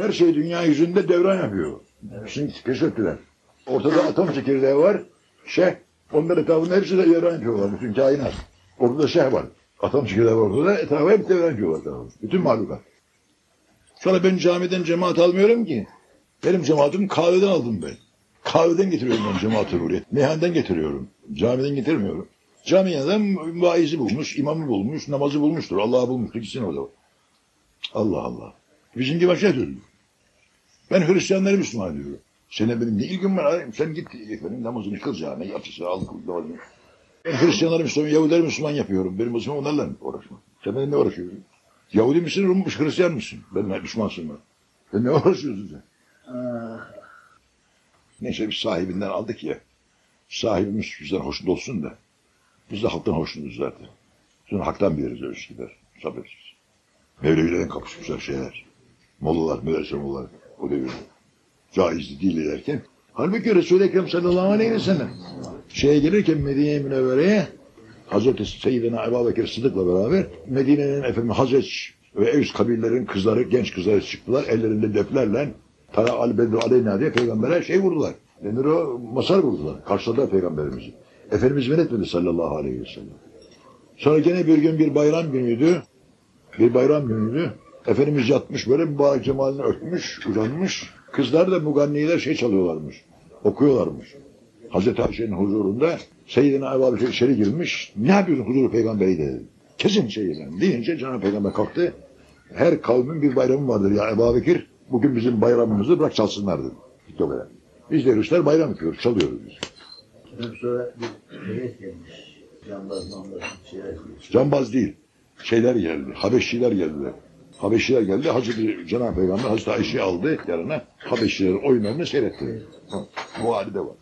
Her şey dünya yüzünde devran yapıyor. Şimdi keşfettiler. Ortada atom çekirdeği var. Şeh. Onların etrafında hepsi de devran yapıyorlar. Bütün kainat. Ortada şeh var. Atom çekirdeği var ortada. Etrafı hep devran yapıyorlar. Bütün mahlukat. Sonra ben camiden cemaat almıyorum ki. Benim cemaatim kahveden aldım ben. Kahveden getiriyorum ben cemaat-ı hurriyet. Meyhaneden getiriyorum. Camiden getirmiyorum. Camiye adam vaizi bulmuş, imamı bulmuş, namazı bulmuştur. Allah'ı bulmuştur. Gitsin orada. Allah Allah. Bizimki başka türlü. Ben Hristiyanları Müslüman diyorum. Senin benim ne ilgim var? abi? Sen git efendim namazını kıl yap işte, al namazını. Ben Hristiyanları Müslüman, Yahudileri Müslüman yapıyorum. Benim Müslüman onlarla uğraşmam. Sen benimle uğraşıyorsun. Yahudi misin, Rum musun, Hristiyan mısın? Ben Müslümansın ben. Ben ne uğraşıyorsun sen? Neyse biz sahibinden aldık ya. Sahibimiz bizden hoşnut olsun da. Biz de halktan hoşnutuz zaten. Sonra haktan biliriz öyle şeyler. Sabredeceğiz. Mevlevilerden kapışmışlar şeyler. Mollalar, müderse mollalar o devirde. Caizdi değil derken. Halbuki Resul-i Ekrem sallallahu aleyhi ve sellem şeye gelirken Medine-i Münevvere'ye Hazreti Seyyidina Ebu Bekir Sıdık'la beraber Medine'nin efendim Hazreç ve Evs kabilelerin kızları, genç kızları çıktılar. Ellerinde deplerle Tara al bedru aleyna diye peygambere şey vurdular. Denir o masar vurdular. Karşıladılar peygamberimizi. Efendimiz men etmedi sallallahu aleyhi ve sellem. Sonra gene bir gün bir bayram günüydü. Bir bayram günüydü. Efendimiz yatmış böyle mübarek cemalini örtmüş, uzanmış. Kızlar da muganniler şey çalıyorlarmış. Okuyorlarmış. Hazreti Ayşe'nin huzurunda Seyyidina Ebu Bekir içeri girmiş. Ne yapıyorsun huzuru peygamberi dedi. Kesin şeyden. Deyince Cenab-ı Peygamber kalktı. Her kavmin bir bayramı vardır ya Ebu Bekir. Bugün bizim bayramımızı bırak çalsınlar dedi. Gitti o kadar. Biz de Hristiyan bayram yapıyoruz, çalıyoruz biz. Sonra bir heyet gelmiş. Cambaz mambaz şeyler. Cambaz değil. Şeyler geldi. Habeşiler geldiler. Habeşiler geldi. Hazreti Cenab-ı Peygamber Hazreti Ayşe'yi aldı yanına. Habeşilerin oyunlarını seyretti. Bu hali de var.